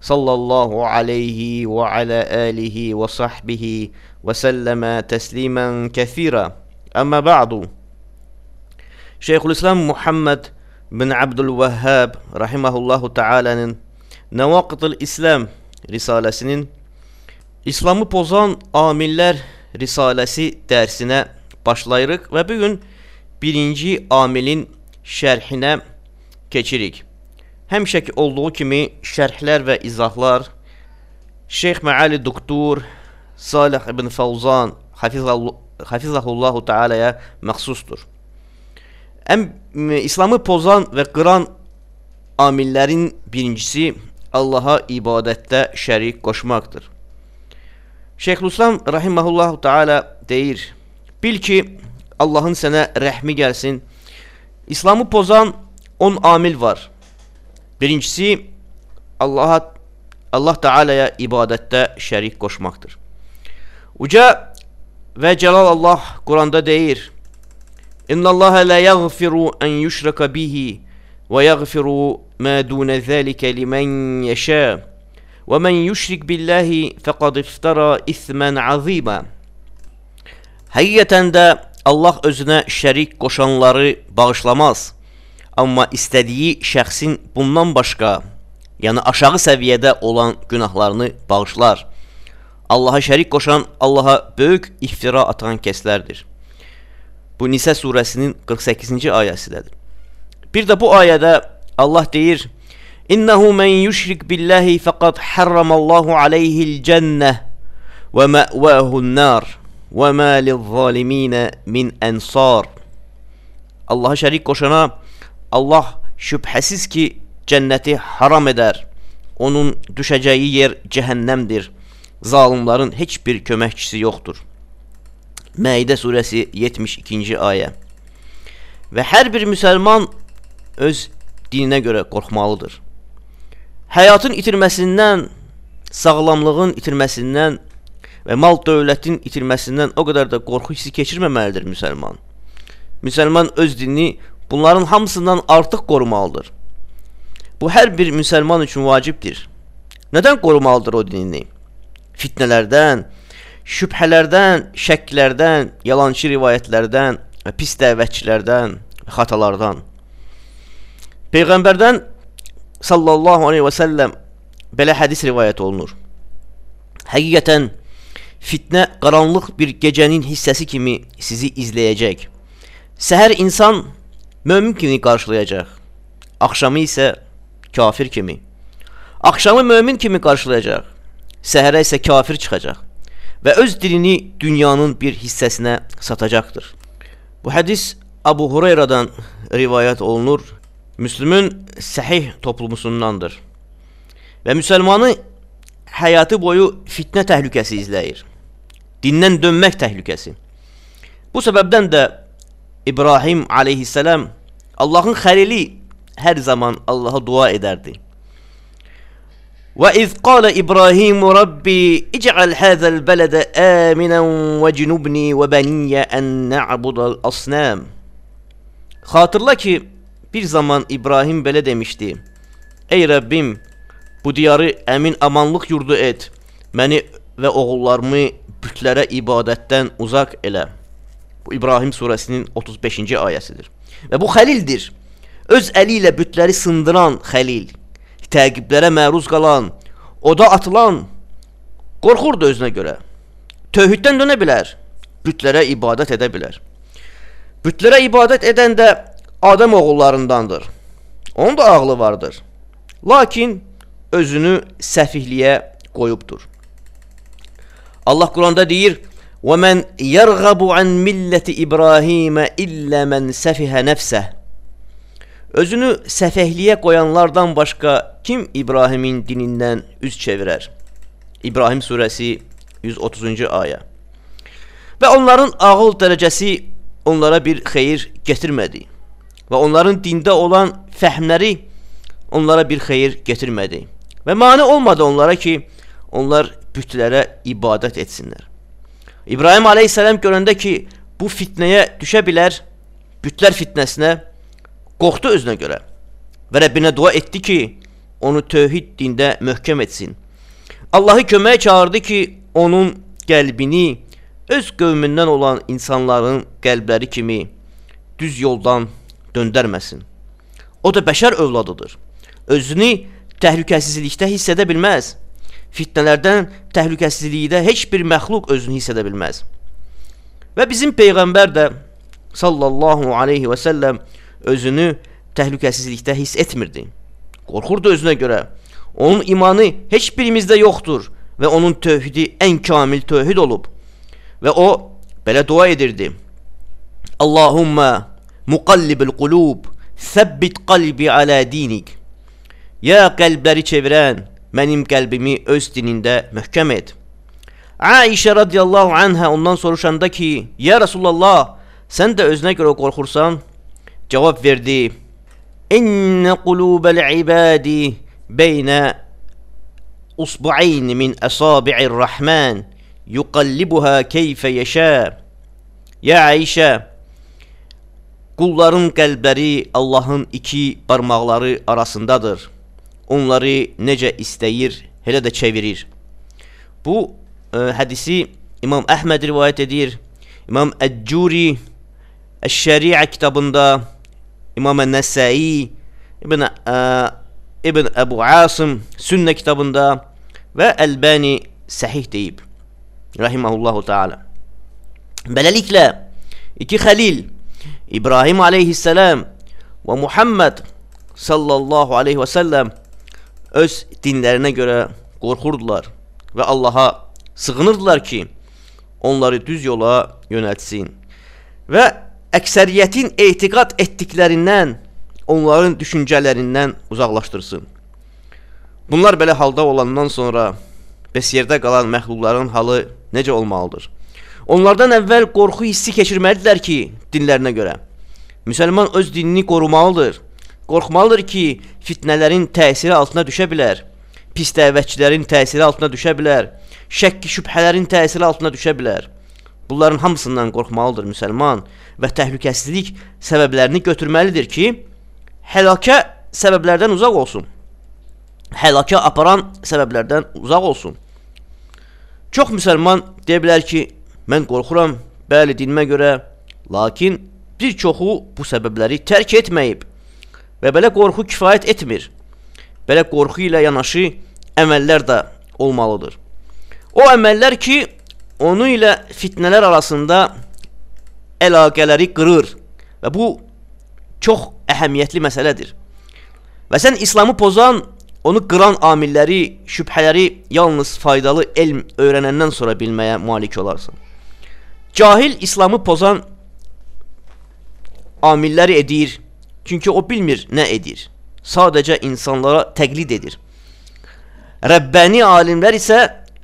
صلى الله عليه وعلى آله وصحبه وسلم تسليما كثيرا أما بعد شيخ الإسلام محمد بن عبد الوهاب رحمه الله تعالى نواقط الإسلام رسالة سنين İslam'ı pozan amiller risalesi dersine başlayırık ve bugün birinci amilin şerhine geçirik. Həmişəki olduğu kimi şərhlər və izahlar Şeyx Məali Doktor Salih ibn Fawzan hafizahullahu Taala'ya məxsusdur. Ən İslamı pozan və qıran amillərin birincisi Allaha ibadətdə şərik qoşmaqdır. Şeyxülislam rahimehullah taala deyir: Bil ki, Allahın sənə rəhmi gəlsin. İslamı pozan 10 amil var. Birincisi Allaha Allah Taala'ya ibadətdə şərik qoşmaqdır. Uca və Cəlal Allah Quranda deyir: İnnallaha la yaghfiru an yushraka bihi ve yaghfiru ma dun zalika limen yasha. Ve men yushrik billahi faqad iftara ismen azima. Həqiqətən də Allah özünə şərik qoşanları bağışlamaz. Amma istədiyi şəxsin bundan başqa, yəni aşağı səviyyədə olan günahlarını bağışlar. Allaha şərik qoşan Allaha böyük iftira atan kəslərdir. Bu Nisə surəsinin 48-ci ayəsidir. Bir də bu ayədə Allah deyir: "İnnehu men yushrik billahi faqad harramallahu alayhi'l cenneh ve ma'wahu'n nar ve ma liz-zalimin min ansar." Allaha şərik qoşana Allah şübhəsiz ki, cənnəti haram edər. Onun düşəcəyi yer cəhənnəmdir. Zalimların heç bir köməkçisi yoxdur. Məidə surəsi 72-ci ayə. Və hər bir müsəlman öz dininə görə qorxmalıdır. Həyatın itirməsindən, sağlamlığın itirməsindən və mal dövlətin itirməsindən o qədər də qorxu hissi keçirməməlidir müsəlman. Müsəlman öz dinini bunların hamısından artıq qorumalıdır. Bu hər bir müsəlman üçün vacibdir. Nədən qorumalıdır o dinini? Fitnələrdən, şübhələrdən, şəklərdən, yalançı rivayətlərdən, pis dəvətçilərdən, xatalardan. Peyğəmbərdən sallallahu aleyhi və səlləm belə hədis rivayət olunur. Həqiqətən fitnə qaranlıq bir gecənin hissəsi kimi sizi izləyəcək. Səhər insan mömin kimi qarşılayacaq. Axşamı isə kafir kimi. Axşamı mömin kimi qarşılayacaq. Səhərə isə kafir çıxacaq və öz dilini dünyanın bir hissəsinə satacaqdır. Bu hədis Abu Hureyradan rivayət olunur. Müslümün səhih toplumusundandır. Və müsəlmanı həyatı boyu fitnə təhlükəsi izləyir. Dindən dönmək təhlükəsi. Bu səbəbdən də İbrahim aleyhissalam Allahın xəlili hər zaman Allaha dua edərdi. وإذ قال إبراهيم ربي اجعل هذا البلد آمنا وجنبني وبني أن نعبد الأصنام Xatırla ki, bir zaman İbrahim belə demişdi. Ey Rəbbim, bu diyarı əmin amanlıq yurdu et. Məni və oğullarımı bütlərə ibadətdən uzaq elə. Bu İbrahim surəsinin 35-ci ayəsidir. Və bu xəlildir. Öz əli ilə bütləri sındıran xəlil təqiblərə məruz qalan, oda atılan qorxurdu özünə görə. Tövhiddən dönə bilər, bütlərə ibadət edə bilər. Bütlərə ibadət edən də Adəm oğullarındandır. Onun da ağlı vardır. Lakin özünü səfihliyə qoyubdur. Allah Quranda deyir: "Və men yerğabu an milleti İbrahim illə men səfihə nəfsəh." Özünü səfəhliyə qoyanlardan başqa kim İbrahimin dinindən üz çevirər? İbrahim surəsi 130-cu ayə. Və onların ağıl dərəcəsi onlara bir xeyir gətirmədi. Və onların dində olan fəhmləri onlara bir xeyir gətirmədi. Və mane olmadı onlara ki, onlar bütlərə ibadət etsinlər. İbrahim aleyhissalam görəndə ki, bu fitnəyə düşə bilər, bütlər fitnəsinə qorxdu özünə görə və Rəbbinə dua etdi ki, onu tövhid dində möhkəm etsin. Allahı köməyə çağırdı ki, onun qəlbini öz qövmündən olan insanların qəlbləri kimi düz yoldan döndərməsin. O da bəşər övladıdır. Özünü təhlükəsizlikdə hiss edə bilməz. Fitnələrdən təhlükəsizlikdə heç bir məxluq özünü hiss edə bilməz. Və bizim peyğəmbər də sallallahu alayhi və səlləm özünü təhlükəsizlikdə hiss etmirdi. Qorxurdu özünə görə. Onun imanı heç birimizdə yoxdur və onun tövhidi ən kamil tövhid olub. Və o belə dua edirdi. Allahumma muqallibil qulub, səbbit qalbi alə dinik. Ya qəlbləri çevirən, mənim qəlbimi öz dinində möhkəm et. Aişə radiyallahu anhə ondan soruşanda ki, Ya Rasulallah, sən də özünə görə qorxursan? Cavab verdi, İnnə qulubəl ibadi beynə usbu'ayn min əsabi'ir rəhmən yuqallibuha keyfə yeşə. Ya Ayşə, qulların qəlbləri Allahın iki barmaqları arasındadır. Onları necə istəyir, elə də çevirir. Bu ə, e, hədisi İmam Əhməd rivayət edir. İmam Əccuri Əş-Şəriə kitabında, İmam Ən-Nəsai, İbn ə, e, İbn Əbu Asım Sünnə kitabında və Əlbani səhih deyib rahimehullahu taala. Beləliklə iki xəlil İbrahim aleyhissalam və Muhammed sallallahu aleyhi və səlləm öz dinlərinə görə qorxurdular və Allaha sığınırdılar ki, onları düz yola yönəltsin. Və əksəriyyətin etiqad etdiklərindən, onların düşüncələrindən uzaqlaşdırsın. Bunlar belə halda olandan sonra bəs yerdə qalan məxluqların halı necə olmalıdır? Onlardan əvvəl qorxu hissi keçirməlidirlər ki, dinlərinə görə. Müsəlman öz dinini qorumalıdır. Qorxmalıdır ki, fitnələrin təsiri altına düşə bilər. Pis dəvətçilərin təsiri altına düşə bilər. Şəkki şübhələrin təsiri altına düşə bilər. Bunların hamısından qorxmalıdır müsəlman və təhlükəsizlik səbəblərini götürməlidir ki, həlakə səbəblərdən uzaq olsun. Həlakə aparan səbəblərdən uzaq olsun. Çox müsəlman deyə bilər ki, mən qorxuram, bəli dinimə görə, lakin bir çoxu bu səbəbləri tərk etməyib və belə qorxu kifayət etmir. Belə qorxu ilə yanaşı əməllər də olmalıdır. O əməllər ki, onu ilə fitnələr arasında əlaqələri qırır və bu çox əhəmiyyətli məsələdir. Və sən İslamı pozan Onu qıran amilləri, şübhələri yalnız faydalı elm öyrənəndən sonra bilməyə malik olarsan. Cahil İslamı pozan amilləri edir, çünki o bilmir nə edir. Sadəcə insanlara təqlid edir. Rəbbəni alimlər isə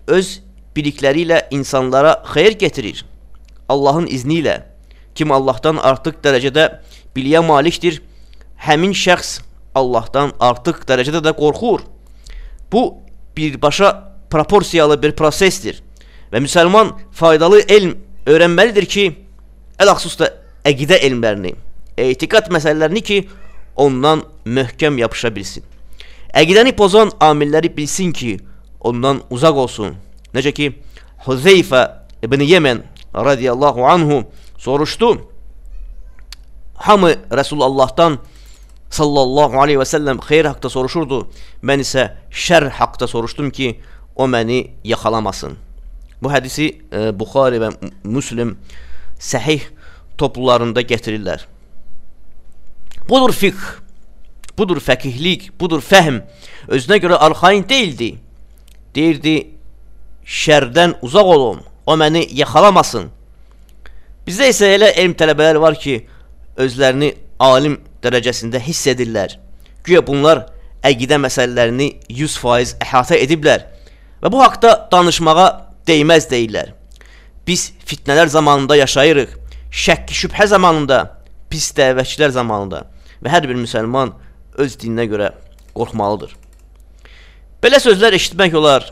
öz bilikləri ilə insanlara xeyir getirir. Allahın izni ilə kim Allahdan artıq dərəcədə biliyə malikdir, həmin şəxs Allahdan artıq dərəcədə də qorxur. Bu birbaşa proporsiyalı bir prosesdir və müsəlman faydalı elm öyrənməlidir ki, ələxsus da əqidə elmlərini, etiqad məsələlərini ki, ondan möhkəm yapışa bilsin. Əqidəni pozan amilləri bilsin ki, ondan uzaq olsun. Necə ki, Huzeyfə ibn Yemen radiyallahu anhu soruşdu, hamı Rəsulullahdan sallallahu aleyhi və səlləm xeyr haqda soruşurdu. Mən isə şər haqda soruşdum ki, o məni yaxalamasın. Bu hədisi e, Buxari və Müslim səhih toplularında gətirirlər. Budur fiqh, budur fəkihlik, budur fəhm. Özünə görə arxain deyildi. Deyirdi, şərdən uzaq olun, o məni yaxalamasın. Bizdə isə elə elm tələbələri var ki, özlərini alim dərəcəsində hiss edirlər. Güya bunlar əqidə məsələlərini 100% əhatə ediblər və bu haqda danışmağa deyməz deyirlər. Biz fitnələr zamanında yaşayırıq. Şəkk şübhə zamanında, pis dəvətçilər zamanında və hər bir müsəlman öz dininə görə qorxmalıdır. Belə sözlər eşitmək olar.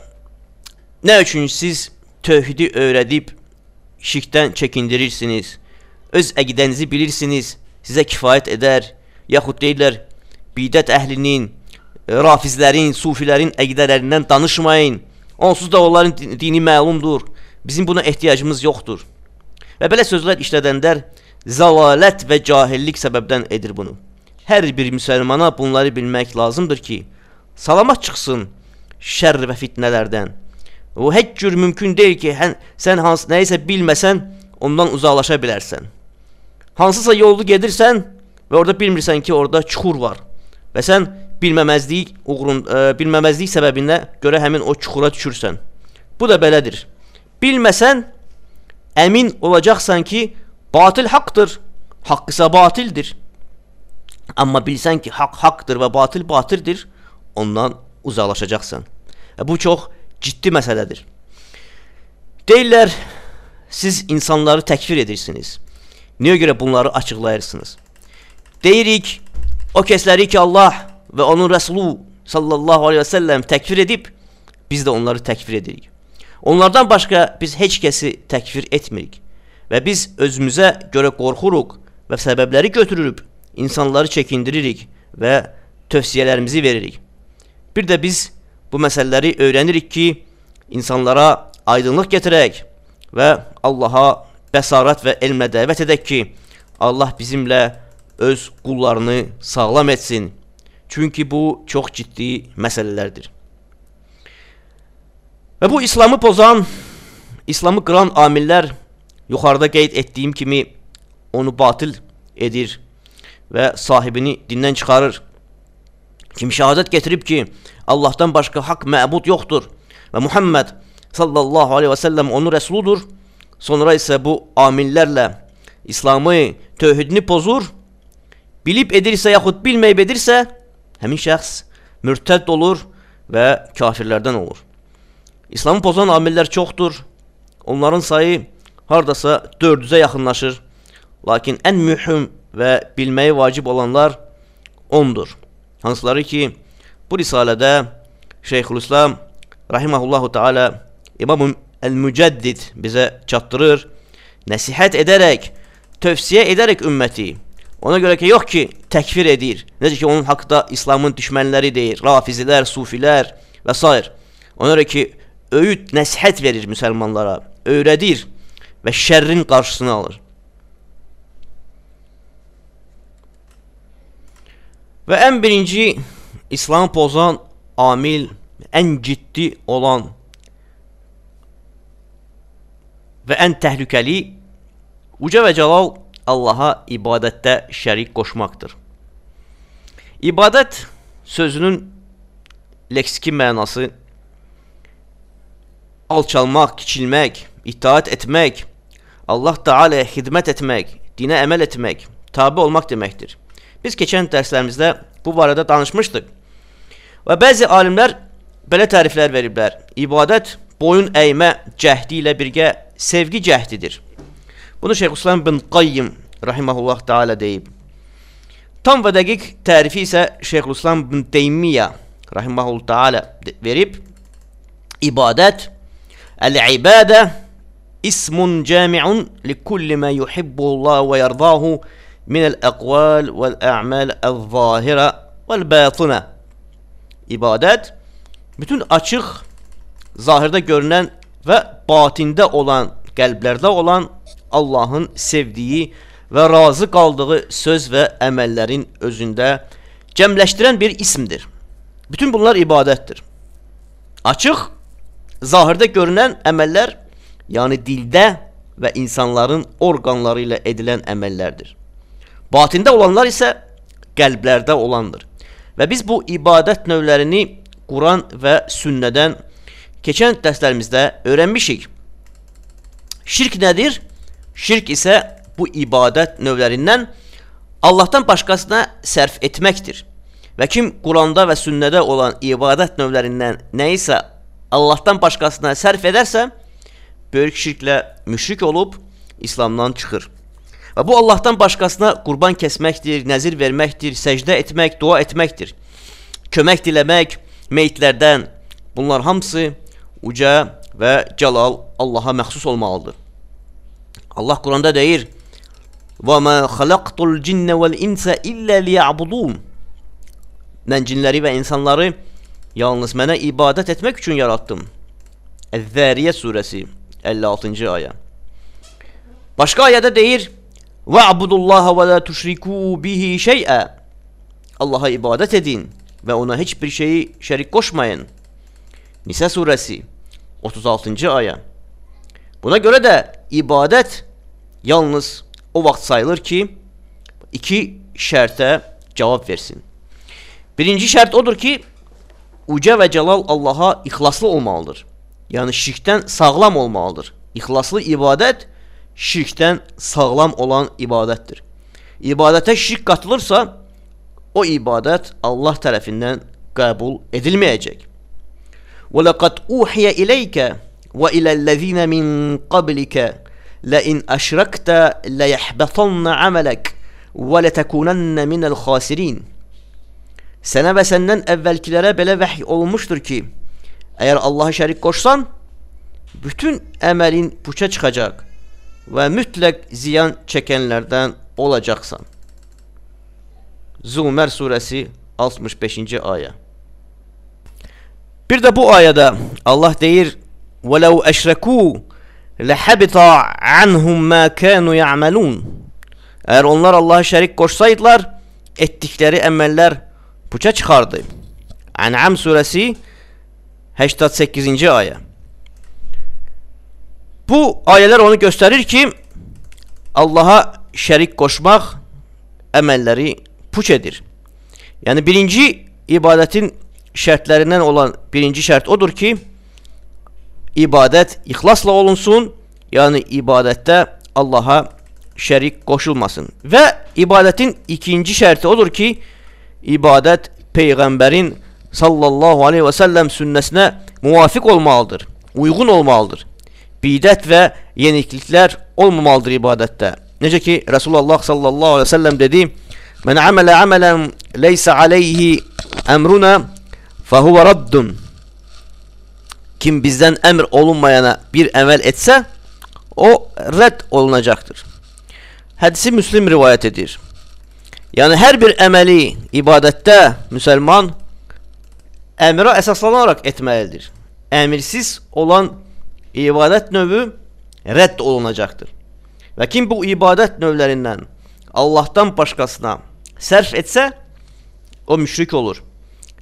Nə üçün siz tövhidi öyrədib şirkdən çəkindirirsiniz? Öz əqidənizi bilirsiniz, sizə kifayət edər. Yaxud deyirlər, bidət əhlinin, rafizlərin, sufilərin əqidələrindən danışmayın. Onsuz da onların dini məlumdur. Bizim buna ehtiyacımız yoxdur. Və belə sözlər işlədənlər zalalət və cahillik səbəbdən edir bunu. Hər bir müsəlmana bunları bilmək lazımdır ki, salamat çıxsın şərr və fitnələrdən. O heç cür mümkün deyil ki, hən, sən hansı nəyisə bilməsən, ondan uzaqlaşa bilərsən. Hansısa yolda gedirsən və orada bilmirsən ki, orada çuxur var və sən bilməməzlik uğrun ə, e, bilməməzlik səbəbinə görə həmin o çuxura düşürsən. Bu da belədir. Bilməsən əmin olacaqsan ki, batil haqqdır, haqq isə batildir. Amma bilsən ki, haqq haqqdır və batil batildir, ondan uzaqlaşacaqsan. Və bu çox ciddi məsələdir. Deyirlər, siz insanları təkfir edirsiniz. Niyə görə bunları açıqlayırsınız? Deyirik, o kəsləri ki, Allah və onun Rəsulu sallallahu aleyhi və səlləm təkfir edib, biz də onları təkfir edirik. Onlardan başqa biz heç kəsi təkfir etmirik və biz özümüzə görə qorxuruq və səbəbləri götürürük, insanları çəkindiririk və tövsiyələrimizi veririk. Bir də biz bu məsələləri öyrənirik ki, insanlara aydınlıq gətirək və Allaha bəsarət və elmlə dəvət edək ki, Allah bizimlə öz qullarını sağlam etsin. Çünki bu çox ciddi məsələlərdir. Və bu İslamı pozan, İslamı qıran amillər yuxarıda qeyd etdiyim kimi onu batil edir və sahibini dindən çıxarır. Kim şəhadət gətirib ki, Allahdan başqa haqq məbud yoxdur və Muhammed sallallahu aleyhi və səlləm onun rəsuludur, sonra isə bu amillərlə İslamı, tövhidini pozur, bilib edirsə yaxud bilməyib edirsə, həmin şəxs mürtədd olur və kafirlərdən olur. İslamı pozan amillər çoxdur. Onların sayı hardasa 400-ə yaxınlaşır. Lakin ən mühüm və bilməyi vacib olanlar 10-dur. Hansıları ki, bu risalədə Şeyxülislam rahimehullahu taala İmam el-Mücəddid bizə çatdırır, nəsihət edərək, tövsiyə edərək ümməti Ona görə ki, yox ki, təkfir edir. Necə ki, onun haqda İslamın düşmənləri deyir, rafizilər, sufilər və s. Ona görə ki, öyüd, nəsihət verir müsəlmanlara, öyrədir və şərrin qarşısını alır. Və ən birinci İslamı pozan amil, ən ciddi olan və ən təhlükəli Uca və Cəlal Allaha ibadətdə şərik qoşmaqdır. İbadət sözünün leksiki mənası alçalmaq, kiçilmək, itaat etmək, Allah Taala'ya xidmət etmək, dinə əməl etmək, tabe olmaq deməkdir. Biz keçən dərslərimizdə bu barədə danışmışdıq. Və bəzi alimlər belə təriflər veriblər. İbadət boyun əymə cəhdi ilə birgə sevgi cəhdidir. Bunu Şeyxülislam bin Qayyim rahimehullah taala deyib. Tam və dəqiq tərifi isə Şeyxülislam bin Teymiyyə rahimehullah taala verib. İbadət el-ibadə ismun cami'un likulli ma yuhibbullah və yardahu min el-əqval vəl-ə'mal el-zahira vəl-batina. İbadət bütün açıq, zahirdə görünən və batində olan, qəlblərdə olan Allahın sevdiyi və razı qaldığı söz və əməllərin özündə cəmləşdirən bir ismdir. Bütün bunlar ibadətdir. Açıq, zahirdə görünən əməllər, yəni dildə və insanların orqanları ilə edilən əməllərdir. Batində olanlar isə qəlblərdə olandır. Və biz bu ibadət növlərini Quran və sünnədən keçən dərslərimizdə öyrənmişik. Şirk nədir? Şirk isə bu ibadət növlərindən Allahdan başqasına sərf etməkdir. Və kim Quranda və sünnədə olan ibadət növlərindən nə isə Allahdan başqasına sərf edərsə, böyük şirklə müşrik olub İslamdan çıxır. Və bu Allahdan başqasına qurban kəsməkdir, nəzir verməkdir, səcdə etmək, dua etməkdir. Kömək diləmək meyitlərdən bunlar hamısı uca və cəlal Allaha məxsus olmalıdır. Allah Quranda deyir: "Və mə xalaqtul cinnə vel insə illə liya'budun." Mən cinləri və insanları yalnız mənə ibadət etmək üçün yaratdım. Əz-Zəriyə surəsi 56-cı ayə. Başqa ayədə deyir: "Va'budullaha və la tuşriku bihi şey'a." Allaha ibadət edin və ona heç bir şeyi şərik qoşmayın. Nisə surəsi 36-cı ayə. Buna görə də ibadət yalnız o vaxt sayılır ki, iki şərtə cavab versin. Birinci şərt odur ki, uca və cəlal Allaha ixlaslı olmalıdır. Yəni şirkdən sağlam olmalıdır. İxlaslı ibadət şirkdən sağlam olan ibadətdir. İbadətə şirk qatılırsa, o ibadət Allah tərəfindən qəbul edilməyəcək. Və laqad uhiya ilayka və iləl-ləzīnə min qablika لئن أشركت ليحبطن عملك ولتكونن من الخاسرين Sənə və səndən əvvəlkilərə belə vəhy olunmuşdur ki, əgər Allaha şərik qoşsan, bütün əməlin puça çıxacaq və mütləq ziyan çəkənlərdən olacaqsan. Zumər surəsi 65-ci ayə. Bir də bu ayədə Allah deyir: "Və-ləv əşrəku ləhəbita anhum ma kanu ya'malun." Əgər onlar Allaha şərik qoşsaydılar, etdikləri əməllər puça çıxardı. Ən'am surəsi 88-ci ayə. Bu ayələr onu göstərir ki, Allaha şərik qoşmaq əməlləri puç edir. Yəni birinci ibadətin şərtlərindən olan birinci şərt odur ki, ibadət ixlasla olunsun, yəni ibadətdə Allaha şərik qoşulmasın. Və ibadətin ikinci şərti odur ki, ibadət peyğəmbərin sallallahu aleyhi və səlləm sünnəsinə muvafiq olmalıdır, uyğun olmalıdır. Bidət və yenikliklər olmamalıdır ibadətdə. Necə ki, Resulullah sallallahu aleyhi və səlləm dedi, Mən əmələ əmələn leysə aleyhi əmruna fəhuvə raddun. Kim bizdən əmr olunmayana bir əməl etsə, o rədd olunacaqdır. Hədisi Müslim rivayət edir. Yəni hər bir əməli ibadətdə müsəlman əmrə əsaslanaraq etməlidir. Əmirsiz olan ibadət növü rədd olunacaqdır. Və kim bu ibadət növlərindən Allahdan başqasına sərf etsə, o müşrik olur.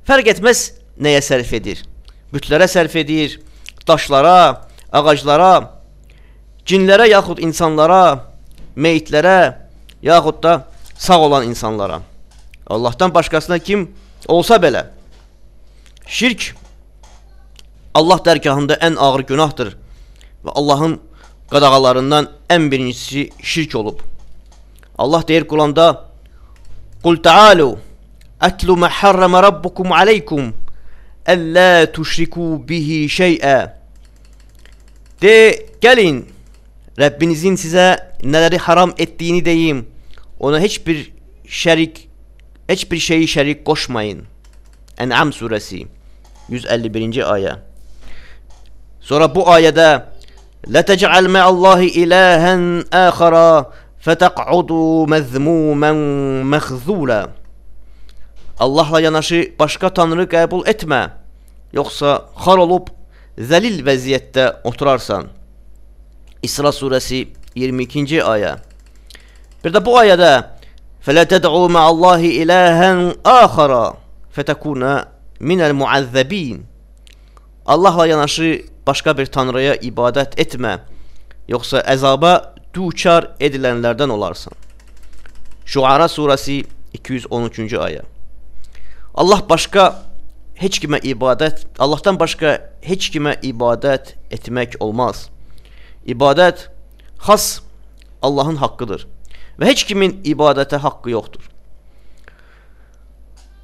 Fərq etməz nəyə sərf edir. Bütlərə sərf edir, daşlara, ağaclara, cinlərə yaxud insanlara, meyitlərə, yaxud da sağ olan insanlara. Allahdan başqasına kim olsa belə, şirk Allah dərgahında ən ağır günahdır və Allahın qadağalarından ən birincisi şirk olub. Allah deyir Quranda Qul ta'alu atlu ma harrama rabbukum aleykum əllə tuşriku bihi şey'ə De, gəlin Rəbbinizin sizə nələri haram etdiyini deyim. Ona heç bir şərik heç bir şeyi şərik qoşmayın. Ən'am surəsi 151-ci ayə. Sonra bu ayədə La tec'al ma'allahi ilahen akhara fətəq'udu məzmumən məxzula. Allahla yanaşı başqa tanrı qəbul etmə, yoxsa xar olub zəlil vəziyyətdə oturarsan. İsra surəsi 22-ci ayə. Bir də bu ayədə فَلَا تَدْعُوا مَعَ اللّٰهِ إِلَٰهًا آخَرًا فَتَكُونَ مِنَ الْمُعَذَّب۪ينَ Allahla yanaşı başqa bir tanrıya ibadət etmə, yoxsa əzaba düçar edilənlərdən olarsan. Şuara surəsi 213-cü ayə. Allah başqa heç kimə ibadət, Allahdan başqa heç kimə ibadət etmək olmaz. İbadət xas Allahın haqqıdır və heç kimin ibadətə haqqı yoxdur.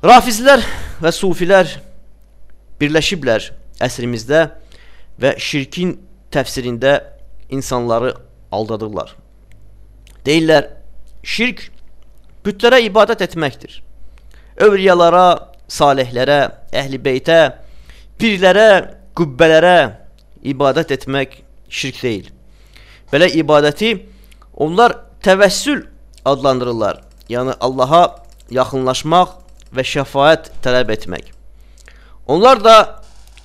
Rafizlər və sufilər birləşiblər əsrimizdə və şirkin təfsirində insanları aldadırlar. Deyirlər, şirk bütlərə ibadət etməkdir. Övliyalara, salihlərə, əhl-i beytə, pirlərə, qübbələrə ibadət etmək şirk deyil. Belə ibadəti onlar təvəssül adlandırırlar. Yəni Allaha yaxınlaşmaq və şəfaət tələb etmək. Onlar da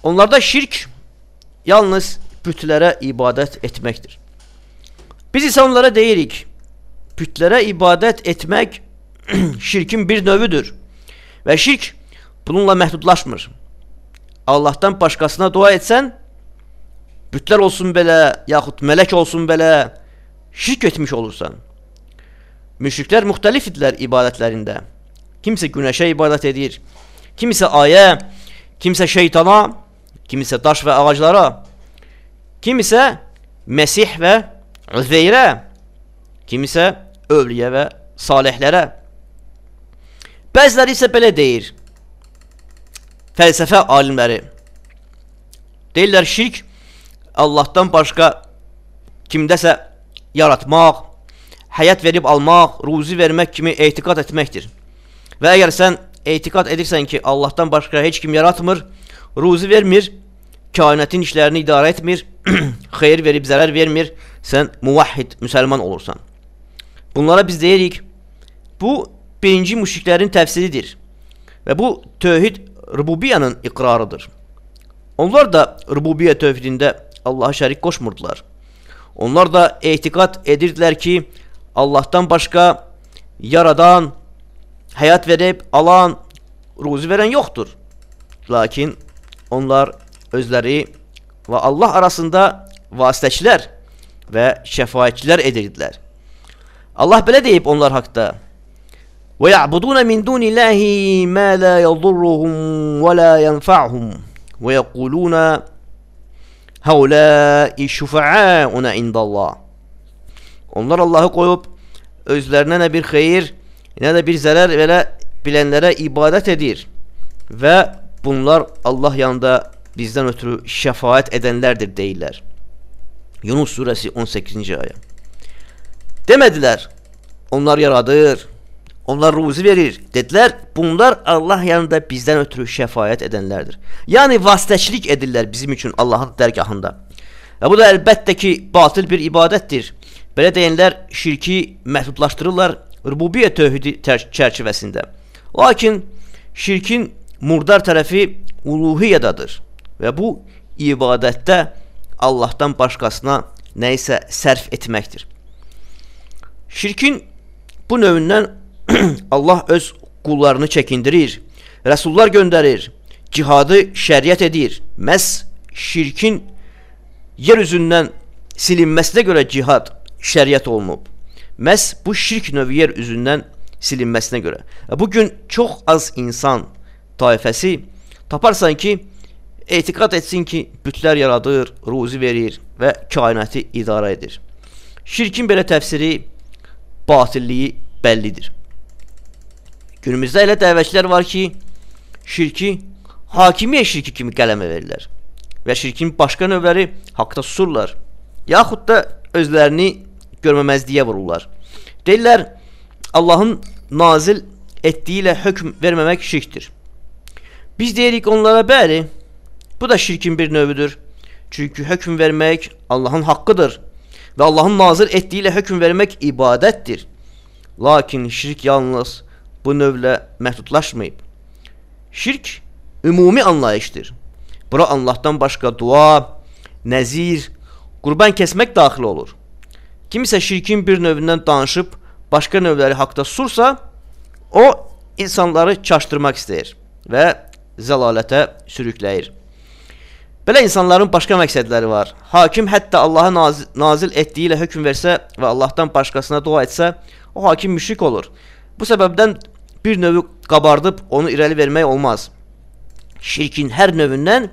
onlarda şirk yalnız bütlərə ibadət etməkdir. Biz isə onlara deyirik, bütlərə ibadət etmək şirkin bir növüdür və şirk bununla məhdudlaşmır. Allahdan başqasına dua etsən, bütlər olsun belə, yaxud mələk olsun belə, şirk etmiş olursan. Müşriklər müxtəlif idilər ibadətlərində. Kimsə günəşə ibadət edir, kimsə ayə, kimsə şeytana, kimsə daş və ağaclara, kimsə Məsih və Üzeyrə, kimsə övliyə və salihlərə. Bəziləri isə belə deyir. Fəlsəfə alimləri deyirlər şirk Allahdan başqa kimdəsə yaratmaq, həyat verib almaq, ruzi vermək kimi etiqad etməkdir. Və əgər sən etiqad edirsən ki, Allahdan başqa heç kim yaratmır, ruzi vermir, kainətin işlərini idarə etmir, xeyir verib zərər vermir, sən muvahhid, müsəlman olursan. Bunlara biz deyirik, bu birinci müşriklərin təfsiridir və bu tövhid rububiyanın iqrarıdır. Onlar da rububiyyə tövhidində Allaha şərik qoşmurdular. Onlar da etiqad edirdilər ki, Allahdan başqa yaradan, həyat verib, alan, ruzi verən yoxdur. Lakin onlar özləri və Allah arasında vasitəçilər və şəfaətçilər edirdilər. Allah belə deyib onlar haqda. Və ya'budun min dunillahi ma la yadurruhum və la yanfa'uhum və yəqulun haula'i şufa'auna indallah. Onlar Allahı qoyub özlərinə nə bir xeyir, nə də bir zərər verə bilənlərə edir və bunlar Allah yanında bizdən ötürü şəfaət edənlərdir deyirlər. Yunus surəsi 18-ci ayə. Demədilər, onlar yaradır, onlar ruzi verir. Dedilər, bunlar Allah yanında bizdən ötürü şəfayət edənlərdir. Yəni, vasitəçilik edirlər bizim üçün Allahın dərgahında. Və bu da əlbəttə ki, batıl bir ibadətdir. Belə deyənlər şirki məhdudlaşdırırlar rububiyyə tövhidi çərçivəsində. Lakin şirkin murdar tərəfi uluhiyyədadır və bu ibadətdə Allahdan başqasına nə isə sərf etməkdir. Şirkin bu növündən Allah öz qullarını çəkindirir, rəsullar göndərir, cihadı şəriət edir. Məs şirkin yer üzündən silinməsinə görə cihad şəriət olunub. Məs bu şirk növü yer üzündən silinməsinə görə. Bu gün çox az insan tayfəsi taparsan ki, etiqad etsin ki, bütlər yaradır, ruzi verir və kainatı idarə edir. Şirkin belə təfsiri batilliyi bəllidir. Günümüzdə elə dəvəçilər var ki, şirki hakimiyyə şirki kimi qələmə verirlər və şirkin başqa növləri haqda susurlar, yaxud da özlərini görməməzliyə vururlar. Deyirlər, Allahın nazil etdiyi ilə hökm verməmək şirkdir. Biz deyirik onlara, bəli, bu da şirkin bir növüdür. Çünki hökm vermək Allahın haqqıdır və Allahın nazir etdiyi ilə hökm vermək ibadətdir. Lakin şirk yalnız bu növlə məhdudlaşmayıb. Şirk ümumi anlayışdır. Bura Allahdan başqa dua, nəzir, qurban kəsmək daxil olur. Kimisə şirkin bir növündən danışıb başqa növləri haqda sursa, o insanları çaşdırmaq istəyir və zəlalətə sürükləyir. Belə insanların başqa məqsədləri var. Hakim hətta Allaha nazil, nazil etdiyi ilə hökm versə və Allahdan başqasına dua etsə, o hakim müşrik olur. Bu səbəbdən bir növü qabardıb onu irəli vermək olmaz. Şirkin hər növündən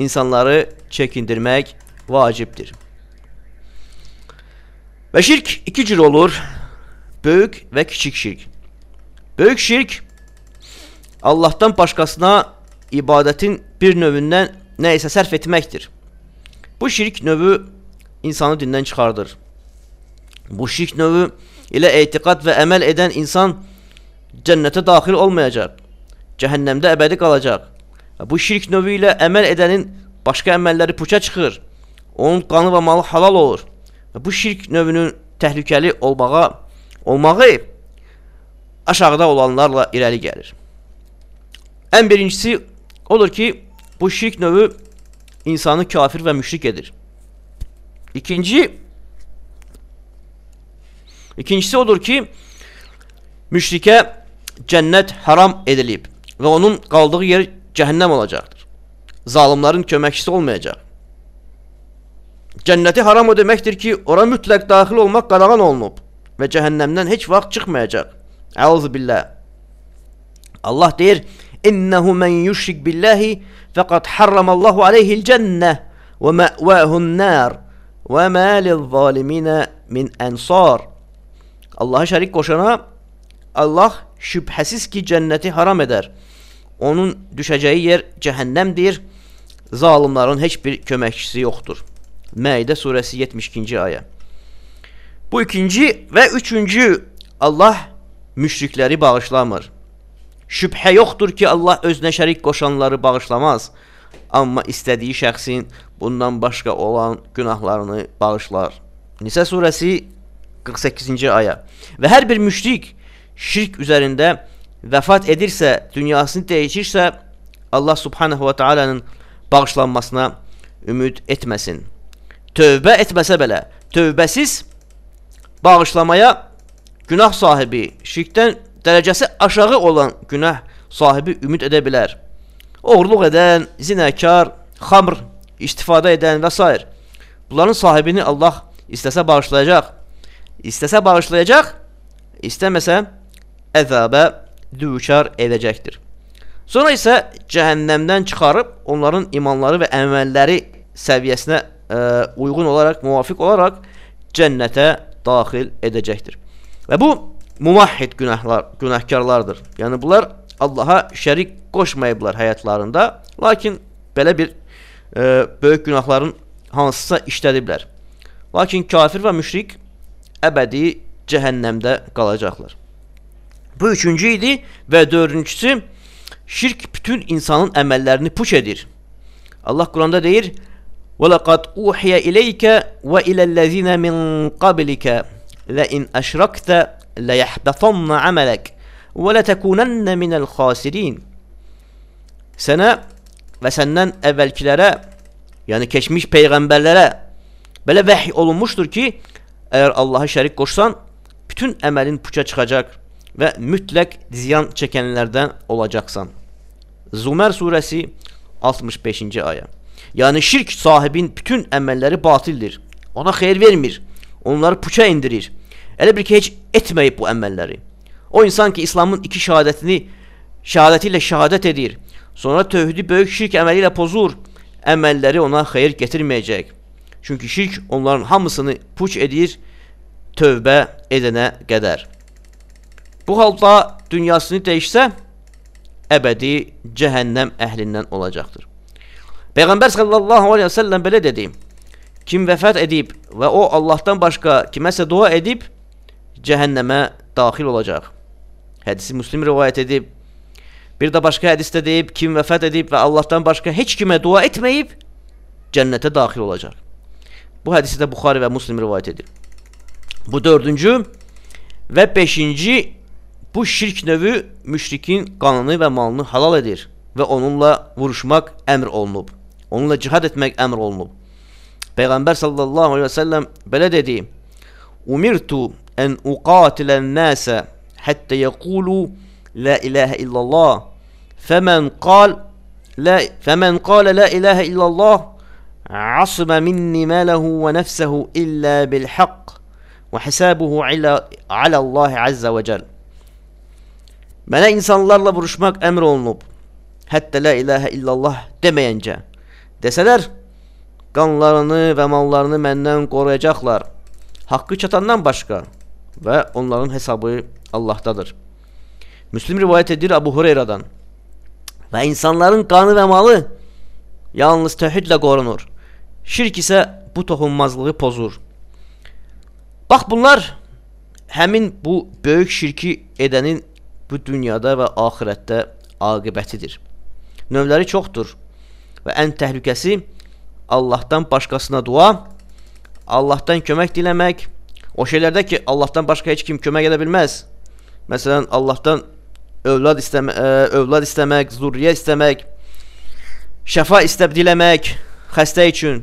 insanları çəkindirmək vacibdir. Və şirk iki cür olur. Böyük və kiçik şirk. Böyük şirk Allahdan başqasına ibadətin bir növündən nə isə sərf etməkdir. Bu şirk növü insanı dindən çıxardır. Bu şirk növü ilə etiqad və əməl edən insan cənnətə daxil olmayacaq. Cəhənnəmdə əbədi qalacaq. Bu şirk növü ilə əməl edənin başqa əməlləri puça çıxır. Onun qanı və malı halal olur. Bu şirk növünün təhlükəli olmağa olmağı aşağıda olanlarla irəli gəlir. Ən birincisi odur ki, bu şirk növü insanı kafir və müşrik edir. İkinci İkincisi odur ki, müşrikə cənnət haram edilib və onun qaldığı yer cəhənnəm olacaqdır. Zalimlərin köməkçisi olmayacaq. Cənnəti haram o deməkdir ki, ora mütləq daxil olmaq qadağan olunub və cəhənnəmdən heç vaxt çıxmayacaq. Əuzu billah. Allah deyir: "İnnehu men yushrik billahi faqad harramallahu aleyhi'l cennə və ma'vahu'n-nar və ma liz-zalimin min ansar." Allaha şərik qoşana Allah şübhəsiz ki, cənnəti haram edər. Onun düşəcəyi yer cəhənnəmdir. Zalimların heç bir köməkçisi yoxdur. Məidə surəsi 72-ci ayə. Bu ikinci və üçüncü Allah müşrikləri bağışlamır. Şübhə yoxdur ki, Allah özünə şərik qoşanları bağışlamaz. Amma istədiyi şəxsin bundan başqa olan günahlarını bağışlar. Nisə surəsi 48-ci ayə. Və hər bir müşrik şirk üzərində vəfat edirsə, dünyasını dəyişirsə, Allah subhanahu və taalanın bağışlanmasına ümid etməsin. Tövbə etməsə belə, tövbəsiz bağışlamaya günah sahibi, şirkdən dərəcəsi aşağı olan günah sahibi ümid edə bilər. Oğurluq edən, zinəkar, xamr istifadə edən və s. Bunların sahibini Allah istəsə bağışlayacaq. İstəsə bağışlayacaq, istəməsə əzabə düçar edəcəkdir. Sonra isə cəhənnəmdən çıxarıb onların imanları və əməlləri səviyyəsinə ə, uyğun olaraq, müvafiq olaraq cənnətə daxil edəcəkdir. Və bu muvahhid günahlar, günahkarlardır. Yəni bunlar Allaha şərik qoşmayıblar həyatlarında, lakin belə bir ə, böyük günahların hansısa işlədiblər. Lakin kafir və müşrik əbədi cəhənnəmdə qalacaqlar. Bu üçüncü idi və dördüncüsü şirk bütün insanın əməllərini puç edir. Allah Quranda deyir: "Və laqad uhiya ilayka və ilellezina min qablika la in əşrakta və la takunanna minel xasirin." Sənə və səndən əvvəlkilərə, yəni keçmiş peyğəmbərlərə belə vəhy olunmuşdur ki, Əgər Allaha şərik qoşsan, bütün əməlin puça çıxacaq və mütləq ziyan çəkənlərdən olacaqsan. Zumər surəsi 65-ci ayə. Yəni şirk sahibin bütün əməlləri batildir. Ona xeyir vermir. Onları puça indirir. Elə bir ki, heç etməyib bu əməlləri. O insan ki, İslamın iki şəhadətini şəhadəti ilə şəhadət edir. Sonra tövhidi böyük şirk əməli ilə pozur. Əməlləri ona xeyir gətirməyəcək. Çünki şirk onların hamısını puç edir tövbə edənə qədər. Bu halda dünyasını dəyişsə, əbədi cəhənnəm əhlindən olacaqdır. Peyğəmbər sallallahu aleyhi və səlləm belə dedi, kim vəfat edib və o Allahdan başqa kiməsə dua edib, cəhənnəmə daxil olacaq. Hədisi Müslim rivayət edib, bir də başqa hədisdə deyib, kim vəfat edib və Allahdan başqa heç kimə dua etməyib, cənnətə daxil olacaq. Bu hədisi də Buxari və Muslim rivayət edir. Bu dördüncü və beşinci bu şirk növü müşrikin qanını və malını halal edir və onunla vuruşmaq əmr olunub. Onunla cihad etmək əmr olunub. Peyğəmbər sallallahu aleyhi və səlləm belə dedi: "Umirtu أن أقاتل الناس حتى يقولوا لا إله إلا الله فمن قال لا فمن قال لا إله إلا الله عصم مني ماله ونفسه إلا بالحق وحسابه على, على Allah Azze ve Celle. Bana insanlarla vuruşmak emrolunup hatta la ilahe illallah demeyince deseler kanlarını ve mallarını menden koruyacaklar. Hakkı çatandan başka.'' Və onların hesabı Allahdadır. Müslim rivayət edir Abu Hureyradan. Və insanların qanı və malı yalnız tövhidlə qorunur. Şirk isə bu toxunmazlığı pozur. Bax bunlar həmin bu böyük şirki edənin bu dünyada və axirətdə aqibətidir. Növləri çoxdur və ən təhlükəsi Allahdan başqasına dua, Allahdan kömək diləmək, o şeylərdə ki, Allahdan başqa heç kim kömək edə bilməz. Məsələn, Allahdan övlad istəmə, ə, övlad istəmək, zurriyə istəmək, şəfa istəb diləmək xəstə üçün,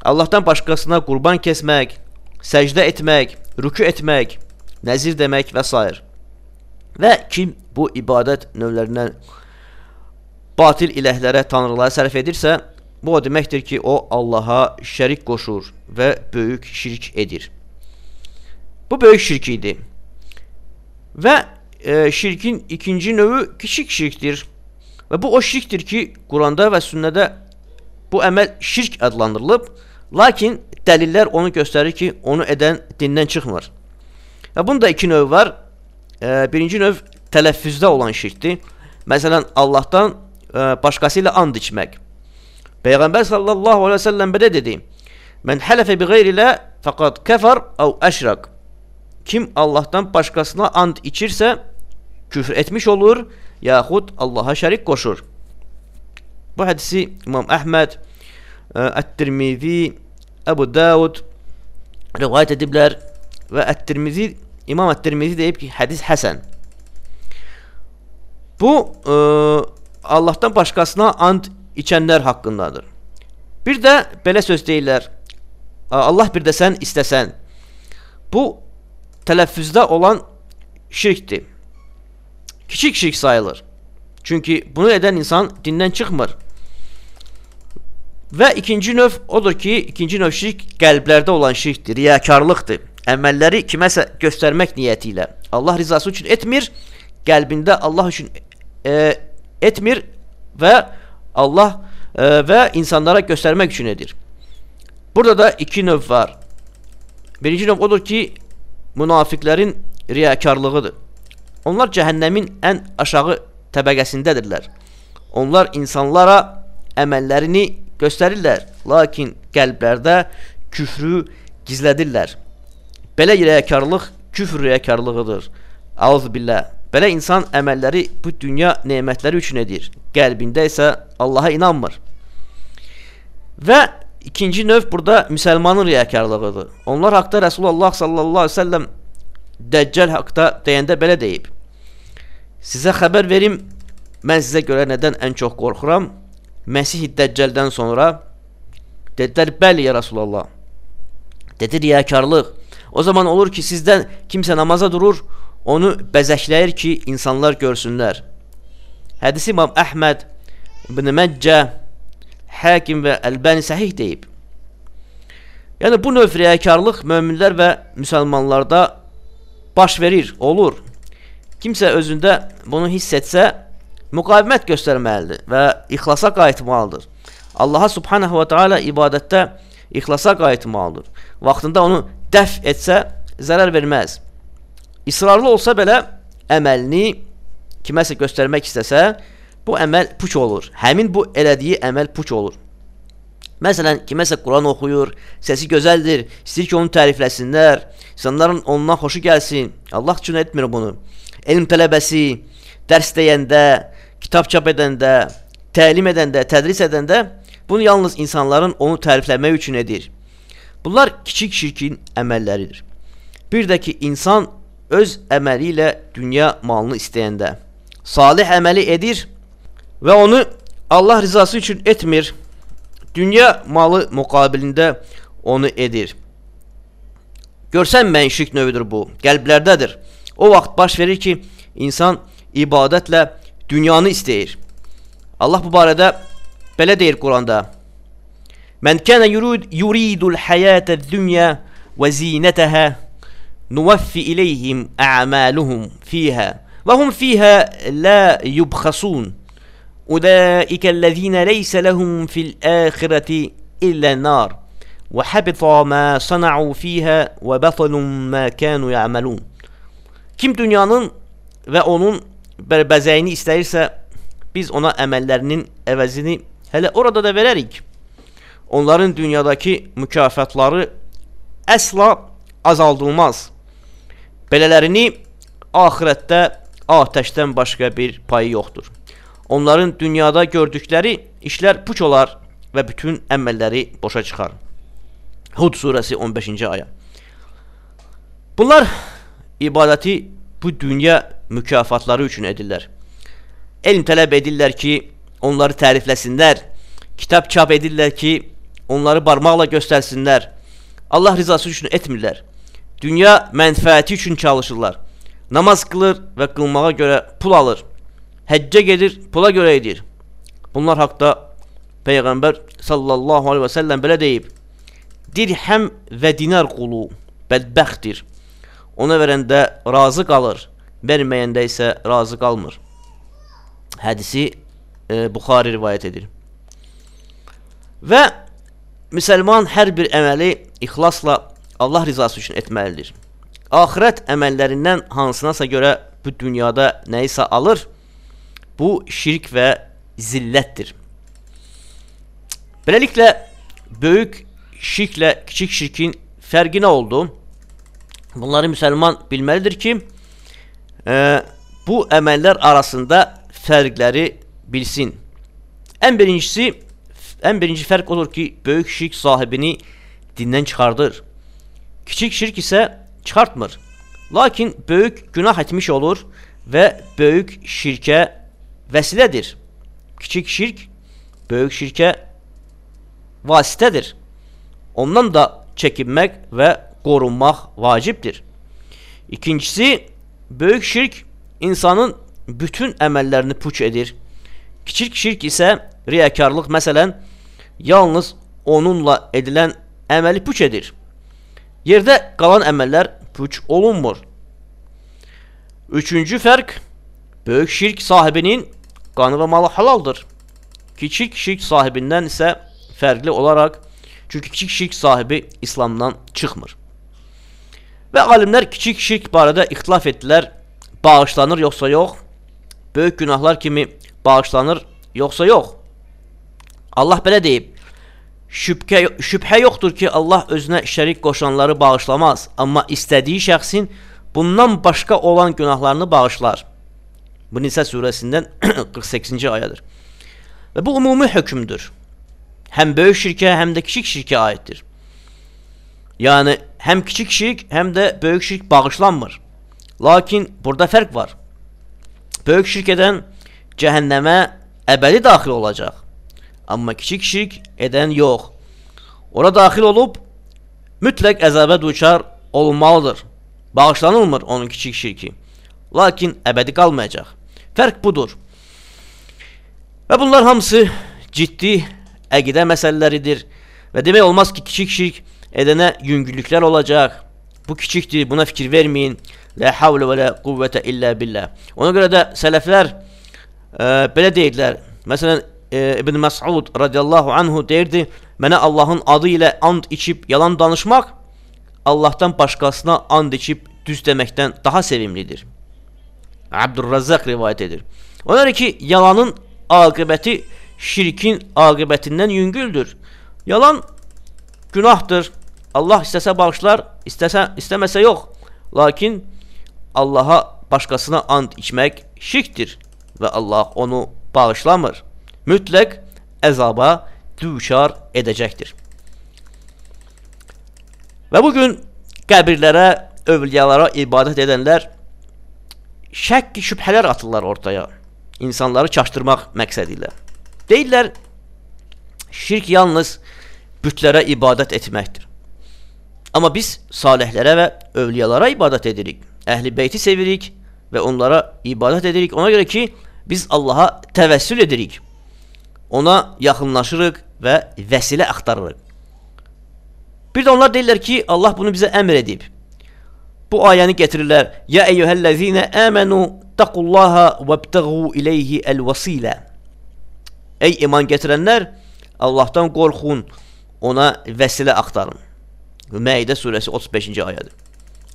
Allahdan başqasına qurban kəsmək, səcdə etmək, rükü etmək, nəzir demək və s. Və kim bu ibadət növlərindən batil iləhlərə, tanrılara sərf edirsə, bu o deməkdir ki, o Allaha şərik qoşur və böyük şirk edir. Bu böyük şirk idi. Və e, şirkin ikinci növü kiçik şirkdir. Və bu o şirkdir ki, Quranda və sünnədə bu əməl şirk adlandırılıb, lakin dəlillər onu göstərir ki, onu edən dindən çıxmır. Və bunun da iki növ var. E, birinci növ tələffüzdə olan şirkdir. Məsələn, Allahdan e, başqası ilə and içmək. Peyğəmbər sallallahu əleyhi və səlləm belə dedi: "Mən hələfə bi qeyrilə fəqad kəfər əv əşrak." Kim Allahdan başqasına and içirsə, küfr etmiş olur, yaxud Allaha şərik qoşur. Bu hədisi İmam Əhməd, e, Ət-Tirmizi, Əbu Davud rivayət ediblər və Ət-Tirmizi İmam Ət-Tirmizi deyib ki, hədis həsən. Bu e, Allahdan başqasına and içənlər haqqındadır. Bir də belə söz deyirlər. Allah bir də sən istəsən. Bu tələffüzdə olan şirkdir. Kiçik şirk sayılır. Çünki bunu edən insan dindən çıxmır. Və ikinci növ odur ki, ikinci növ şirk qəlblərdə olan şirkdir, riyakarlıqdır. Əməlləri kiməsə göstərmək niyyəti ilə. Allah rizası üçün etmir, qəlbində Allah üçün e, etmir və Allah e, və insanlara göstərmək üçün edir. Burada da iki növ var. Birinci növ odur ki, münafiqlərin riyakarlığıdır. Onlar cəhənnəmin ən aşağı təbəqəsindədirlər. Onlar insanlara əməllərini göstərirlər, lakin qəlblərdə küfrü gizlədirlər. Belə riyakarlıq küfr riyakarlığıdır. Auzubillah. Belə insan əməlləri bu dünya nemətləri üçün edir. Qəlbində isə Allaha inanmır. Və ikinci növ burada müsəlmanın riyakarlığıdır. Onlar haqda Rasulullah sallallahu əleyhi və səlləm Dəccal haqda deyəndə belə deyib. Sizə xəbər verim, mən sizə görə nədən ən çox qorxuram? Məsih Dəccəldən sonra dedilər, bəli ya Rasulullah. Dedi riyakarlıq. O zaman olur ki, sizdən kimsə namaza durur, onu bəzəkləyir ki, insanlar görsünlər. Hədisi İmam Əhməd, İbn Məccə, Həkim və Əlbəni səhih deyib. Yəni bu növ riyakarlıq möminlər və müsəlmanlarda baş verir, olur. Kimsə özündə bunu hiss etsə, müqavimət göstərməlidir və ixlasa qayıtmalıdır. Allaha subhanahu və taala ibadətdə ixlasa qayıtmalıdır. Vaxtında onu dəf etsə, zərər verməz israrlı olsa belə əməlini kiməsə göstərmək istəsə, bu əməl puç olur. Həmin bu elədiyi əməl puç olur. Məsələn, kiməsə Quran oxuyur, səsi gözəldir, istəyir ki, onu tərifləsinlər, insanların ondan xoşu gəlsin. Allah üçün etmir bunu. Elm tələbəsi, dərs deyəndə, kitab çap edəndə, təlim edəndə, tədris edəndə bunu yalnız insanların onu tərifləmək üçün edir. Bunlar kiçik şirkin əməlləridir. Bir də ki, insan öz əməli ilə dünya malını istəyəndə salih əməli edir və onu Allah rizası üçün etmir. Dünya malı müqabilində onu edir. Görsən mənşik növüdür bu, qəlblərdədir. O vaxt baş verir ki, insan ibadətlə dünyanı istəyir. Allah bu barədə belə deyir Quranda. Mən kənə yurid, yuridul həyətə dünya və zinətəhə nuvaffi iləyhim əməluhum fiyhə və hum fiyhə la yubxasun. أولئك الذين ليس لهم في الآخرة إلا النار وحبط ما صنعوا فيها وبطل ما كانوا يعملون Kim dünyanın və onun bərbəzəyini istəyirsə, biz ona əməllərinin əvəzini hələ orada da verərik. onların dünyadakı mükafatları əsla azaldılmaz. Belələrini axirətdə atəşdən başqa bir payı yoxdur. Onların dünyada gördükləri işlər puç olar və bütün əməlləri boşa çıxar. Hud surəsi 15-ci ayə. Bunlar ibadəti bu dünya mükafatları üçün edirlər. Elm tələb edirlər ki, onları tərifləsinlər. Kitab çap edirlər ki, onları barmaqla göstərsinlər. Allah rizası üçün etmirlər. Dünya mənfəəti üçün çalışırlar. Namaz qılır və qılmağa görə pul alır. Həccə gedir, pula görə edir. Bunlar haqda Peyğəmbər sallallahu aleyhi və səlləm belə deyib. Dirhəm və dinar qulu bədbəxtdir. Ona verəndə razı qalır, verməyəndə isə razı qalmır. Hədisi e, Buxari rivayət edir. Və müsəlman hər bir əməli ixlasla Allah rizası üçün etməlidir. Axirət əməllərindən hansınasa görə bu dünyada nəyisə alır, bu şirk və zillətdir. Beləliklə, böyük şirklə kiçik şirkin fərqi nə oldu? Bunları müsəlman bilməlidir ki, e, bu əməllər arasında fərqləri bilsin. Ən birincisi, ən birinci fərq odur ki, böyük şirk sahibini dindən çıxardır. Kiçik şirk isə çıxartmır. Lakin böyük günah etmiş olur və böyük şirkə vəsilədir. Kiçik şirk böyük şirkə vasitədir. Ondan da çəkinmək və qorunmaq vacibdir. İkincisi, böyük şirk insanın bütün əməllərini puç edir. Kiçik şirk isə riyakarlıq, məsələn, yalnız onunla edilən əməli puç edir. Yerdə qalan əməllər puç olunmur. Üçüncü fərq, böyük şirk sahibinin qanı və malı halaldır. Kiçik şirk sahibindən isə fərqli olaraq, çünki kiçik şirk sahibi İslamdan çıxmır. Və alimlər kiçik şirk barədə ixtilaf etdilər. Bağışlanır yoxsa yox? Böyük günahlar kimi bağışlanır yoxsa yox? Allah belə deyib. Şübhə, şübhə yoxdur ki, Allah özünə şərik qoşanları bağışlamaz, amma istədiyi şəxsin bundan başqa olan günahlarını bağışlar. Bu Nisə surəsindən 48-ci ayədir. Və bu ümumi hökmdür. Həm böyük şirkə, həm də kiçik şirkə aiddir. Yəni həm kiçik şirk, həm də böyük şirk bağışlanmır. Lakin burada fərq var. Böyük şirk edən cəhənnəmə əbədi daxil olacaq. Amma kiçik şirk edən yox. Ora daxil olub mütləq əzabə duçar olunmalıdır. Bağışlanılmır onun kiçik şirki. Lakin əbədi qalmayacaq. Fərq budur. Və bunlar hamısı ciddi əqidə məsələləridir. Və demək olmaz ki, kiçik şirk edənə yüngüllüklər olacaq. Bu kiçikdir, buna fikir verməyin. La havle və la quvvətə illə billah. Ona görə də sələflər e, belə deyirlər. Məsələn, e, İbn Məsud radiyallahu anhu deyirdi, mənə Allahın adı ilə and içib yalan danışmaq Allahdan başqasına and içib düz deməkdən daha sevimlidir. Abdurrazzaq rivayət edir. Ona görə ki, yalanın aqibəti şirkin aqibətindən yüngüldür. Yalan günahdır. Allah istəsə bağışlar, istəsə istəməsə yox. Lakin Allaha başqasına and içmək şirkdir və Allah onu bağışlamır. Mütləq əzaba düşar edəcəkdir. Və bu gün qəbirlərə, övliyalara ibadət edənlər şəkk şübhələr atırlar ortaya. İnsanları çaşdırmaq məqsədi ilə. Deyirlər, şirk yalnız bütlərə ibadət etməkdir. Amma biz salihlərə və övliyalara ibadət edirik. Əhli beyti sevirik və onlara ibadət edirik. Ona görə ki, biz Allaha təvəssül edirik. Ona yaxınlaşırıq və vəsilə axtarırıq. Bir də onlar deyirlər ki, Allah bunu bizə əmr edib. Bu ayəni gətirirlər. Ya eyyuhəl-ləzīnə əmənu taqullaha vəbtəğu iləyhi əl-vəsilə. Ey iman gətirənlər, Allahdan qorxun, ona vəsilə axtarın. Məidə surəsi 35-ci ayədir.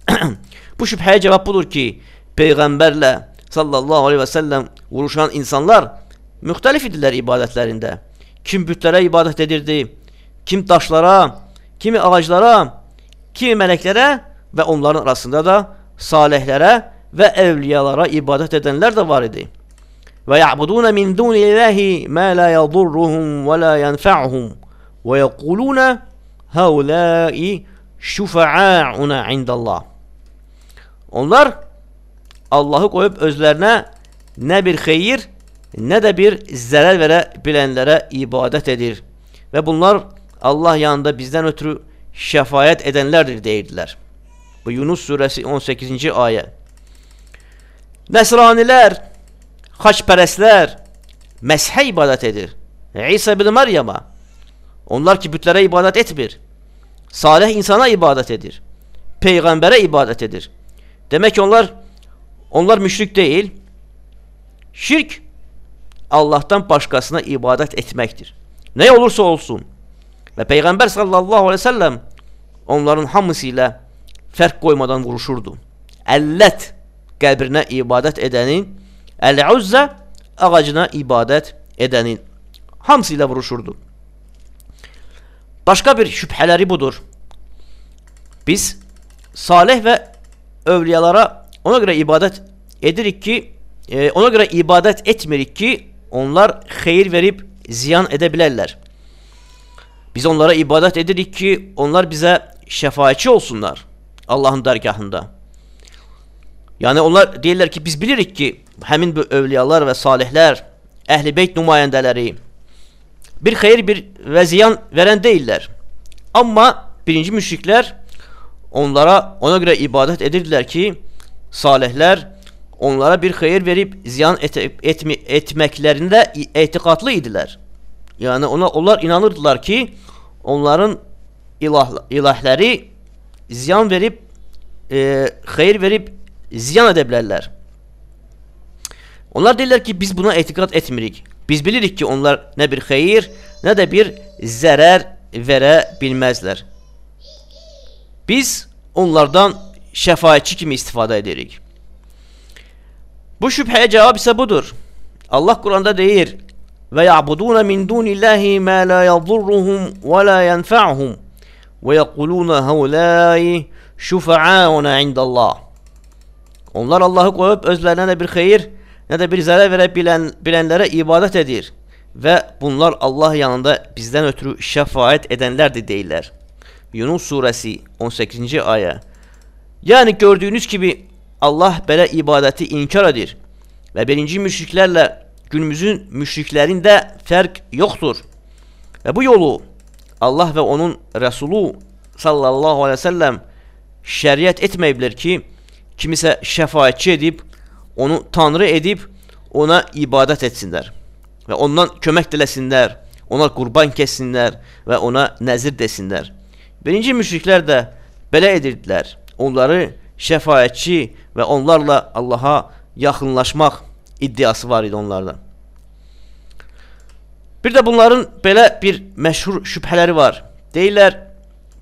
Bu şübhəyə cavab budur ki, Peyğəmbərlə sallallahu aleyhi və səlləm vuruşan insanlar müxtəlif idilər ibadətlərində. Kim bütlərə ibadət edirdi, kim daşlara, kimi ağaclara, kimi mələklərə və onların arasında da salihlərə və evliyalara ibadət edənlər də var idi. Və ya'budun min dunillahi ma la yadurruhum və la yanfa'uhum və yəqulun haula'i şufa'auna indallah. Onlar Allahı qoyub özlərinə nə bir xeyir, nə də bir zərər verə bilənlərə ibadət edir. Və bunlar Allah yanında bizdən ötürü şəfayət edənlərdir deyirdilər. Bu Yunus surəsi 18-ci ayə. Nəsranilər, xaçpərəslər məshə ibadət edir. İsa ibn Məryəmə. Onlar ki, bütlərə ibadət etmir. Salih insana ibadət edir. Peyğəmbərə ibadət edir. Demək onlar onlar müşrik deyil. Şirk Allahdan başqasına ibadət etməkdir. Nə olursa olsun. Və Peyğəmbər sallallahu əleyhi və səlləm onların hamısı ilə fərq qoymadan vuruşurdu. Əllət qəbrinə ibadət edənin, Əl-Uzzə ağacına ibadət edənin hamısı ilə vuruşurdu. Başqa bir şübhələri budur. Biz salih və övliyalara ona görə ibadət edirik ki, e, ona görə ibadət etmirik ki, onlar xeyir verib ziyan edə bilərlər. Biz onlara ibadət edirik ki, onlar bizə şəfaətçi olsunlar Allahın dərgahında. Yəni onlar deyirlər ki, biz bilirik ki, həmin bu övliyalar və salihlər, əhl-i beyt nümayəndələri bir xeyir, bir və ziyan verən deyirlər. Amma birinci müşriklər onlara ona görə ibadət edirdilər ki, salihlər onlara bir xeyir verib ziyan et etmi etməklərində etiqadlı idilər. Yəni ona onlar inanırdılar ki, onların ilah, ilahləri ziyan verib, e, xeyir verib ziyan edə bilərlər. Onlar deyirlər ki, biz buna etiqad etmirik. Biz bilirik ki, onlar nə bir xeyir, nə də bir zərər verə bilməzlər. Biz onlardan şəfayətçi kimi istifadə edirik. Bu şübhəyə cavab isə budur. Allah Quranda deyir: ve ya'budun min dunillahi ma la yadurruhum ve la yenfa'uhum ve yekulun haulai şufa'auna indallah. Onlar Allahı qoyub özlərinə nə bir xeyir, nə də bir zərər verə bilən, bilənlərə ibadət edir və bunlar Allah yanında bizdən ötürü şəfaət edənlərdir deyirlər. Yunus surəsi 18-ci ayə. Yəni gördüyünüz kimi Allah belə ibadəti inkar edir və birinci müşriklərlə günümüzün müşriklərində fərq yoxdur. Və bu yolu Allah və onun Rəsulu sallallahu aleyhi ve sellem şəriət etməyiblər ki, kimisə şəfayətçi edib, onu tanrı edib, ona ibadət etsinlər və ondan kömək diləsinlər, ona qurban kessinlər və ona nəzir desinlər. Birinci müşriklər də belə edirdilər. Onları şəfayətçi və onlarla Allaha yaxınlaşmaq iddiası var idi onlarda. Bir də bunların belə bir məşhur şübhələri var. Deyirlər,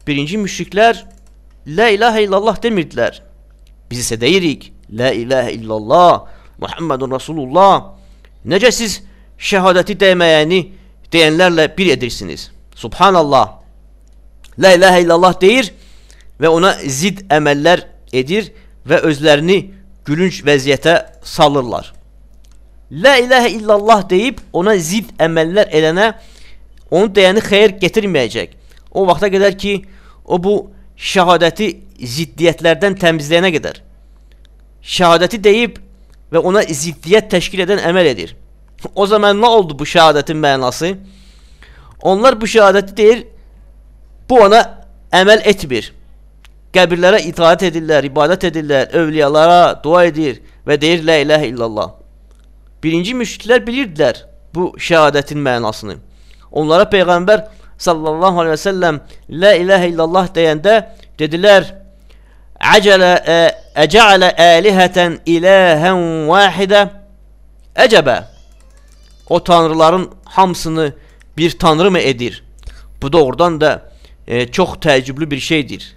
birinci müşriklər La ilahə illallah demirdilər. Biz isə deyirik, La ilahə illallah, Muhammedun Rasulullah. Necə siz şəhadəti deməyəni deyənlərlə bir edirsiniz? Subhanallah. La ilahə illallah deyir və ona zid əməllər edir və özlərini gülünç vəziyyətə salırlar. La ilahe illallah deyib ona zid əməllər edənə onu deyəni xeyir getirməyəcək. O vaxta qədər ki, o bu şəhadəti ziddiyyətlərdən təmizləyənə qədər. Şəhadəti deyib və ona ziddiyyət təşkil edən əməl edir. O zaman nə oldu bu şəhadətin mənası? Onlar bu şəhadəti deyir, bu ona əməl etmir. Qəbirlərə itaat edirlər, ibadət edirlər, övliyalara dua edir və deyir, la ilahe illallah. Birinci müşriklər bilirdilər bu şəhadətin mənasını. Onlara Peyğəmbər sallallahu aleyhi və səlləm La ilahə illallah deyəndə dedilər Əcələ əcələ əlihətən iləhən vahidə Əcəbə O tanrıların hamısını bir tanrı mı edir? Bu doğrudan da e, çox təəccüblü bir şeydir.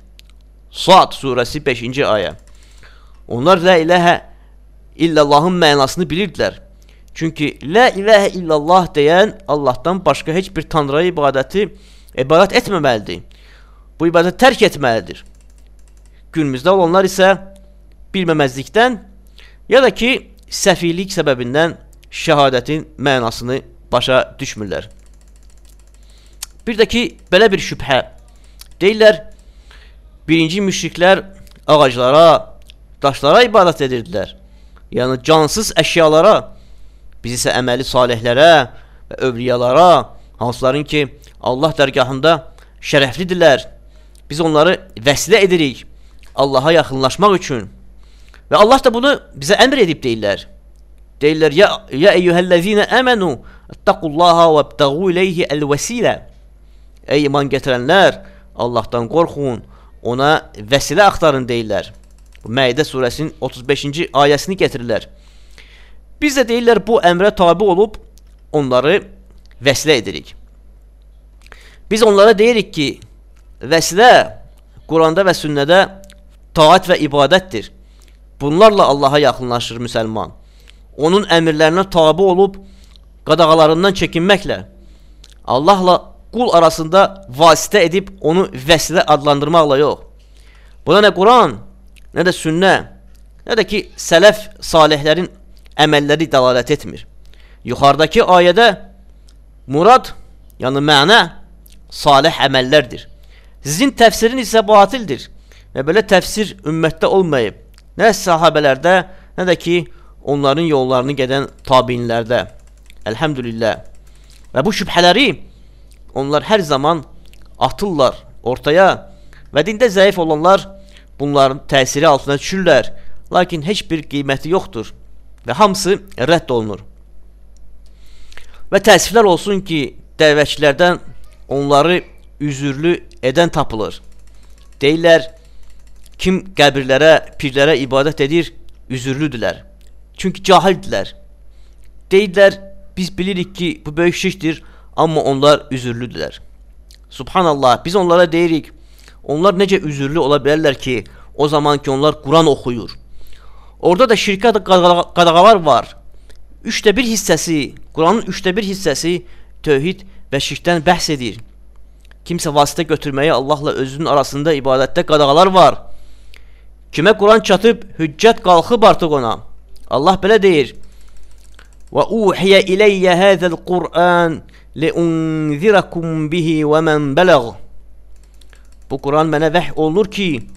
Suat surəsi 5-ci ayə. Onlar la ilahə illallahın mənasını bilirdilər. Çünki la ilahə illallah deyən Allahdan başqa heç bir tanrıya ibadəti ibadət etməməlidir. Bu ibadəti tərk etməlidir. Günümüzdə olanlar isə bilməməzlikdən ya da ki, səfihlik səbəbindən şəhadətin mənasını başa düşmürlər. Bir də ki, belə bir şübhə. Deyirlər, birinci müşriklər ağaclara, daşlara ibadət edirdilər. Yəni cansız əşyalara, biz isə əməli salihlərə və övliyalara, hansıların ki, Allah dərgahında şərəflidirlər. Biz onları vəsilə edirik Allaha yaxınlaşmaq üçün. Və Allah da bunu bizə əmr edib deyirlər. Deyirlər, ya, ya eyyuhəl-ləzinə əmənu, əttəqullaha və əbtəğu iləyhi əl-vəsilə. Ey iman gətirənlər, Allahdan qorxun, ona vəsilə axtarın deyirlər. Məidə surəsinin 35-ci ayəsini gətirirlər. Biz də deyirlər bu əmrə tabi olub onları vəsilə edirik. Biz onlara deyirik ki, vəsilə Quranda və sünnədə taat və ibadətdir. Bunlarla Allaha yaxınlaşır müsəlman. Onun əmrlərinə tabi olub qadağalarından çəkinməklə Allahla qul arasında vasitə edib onu vəsilə adlandırmaqla yox. Buna nə Quran, nə də sünnə, nə də ki, sələf salihlərin əməlləri dəlalət etmir. Yuxarıdakı ayədə murad, yəni mənə salih əməllərdir. Sizin təfsirin isə batildir və belə təfsir ümmətdə olmayıb. Nə sahabələrdə, nə də ki, onların yollarını gedən tabinlərdə. Əlhəmdülillah. Və bu şübhələri onlar hər zaman atırlar ortaya və dində zəif olanlar bunların təsiri altına düşürlər. Lakin heç bir qiyməti yoxdur və hamısı rədd olunur. Və təəssüflər olsun ki, dəvətçilərdən onları üzürlü edən tapılır. Deyirlər, kim qəbirlərə, pirlərə ibadət edir, üzürlüdülər. Çünki cahildilər. Deyirlər, biz bilirik ki, bu böyük şirkdir, Amma onlar üzürlüdülər. Subhanallah, biz onlara deyirik, onlar necə üzürlü ola bilərlər ki, o zaman ki onlar Quran oxuyur. Orada da şirkə qadağalar var. Üçdə bir hissəsi, Quranın üçdə bir hissəsi tövhid və şirkdən bəhs edir. Kimsə vasitə götürməyi Allahla özünün arasında ibadətdə qadağalar var. Kimə Quran çatıb, hüccət qalxıb artıq ona. Allah belə deyir: "Və uhiyə ileyyə hazal Quran liunzirakum bihi və men balagh." Bu Quran mənə vəhy olunur ki,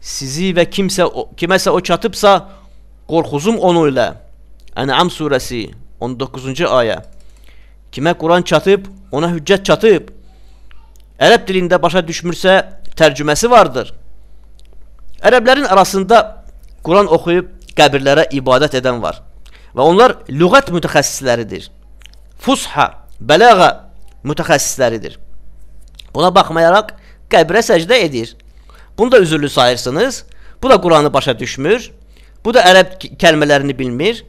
sizi və kimsə o, kiməsə o çatıbsa, qorxuzum onu ilə. Ən'am surəsi 19-cu ayə. Kimə Quran çatıb, ona hüccət çatıb. Ərəb dilində başa düşmürsə, tərcüməsi vardır. Ərəblərin arasında Quran oxuyub qəbirlərə ibadət edən var. Və onlar lüğət mütəxəssisləridir. Fusha bələğə mütəxəssisləridir. Buna baxmayaraq qəbrə səcdə edir. Bunu da üzürlü sayırsınız. Bu da Quranı başa düşmür. Bu da ərəb kəlmələrini bilmir.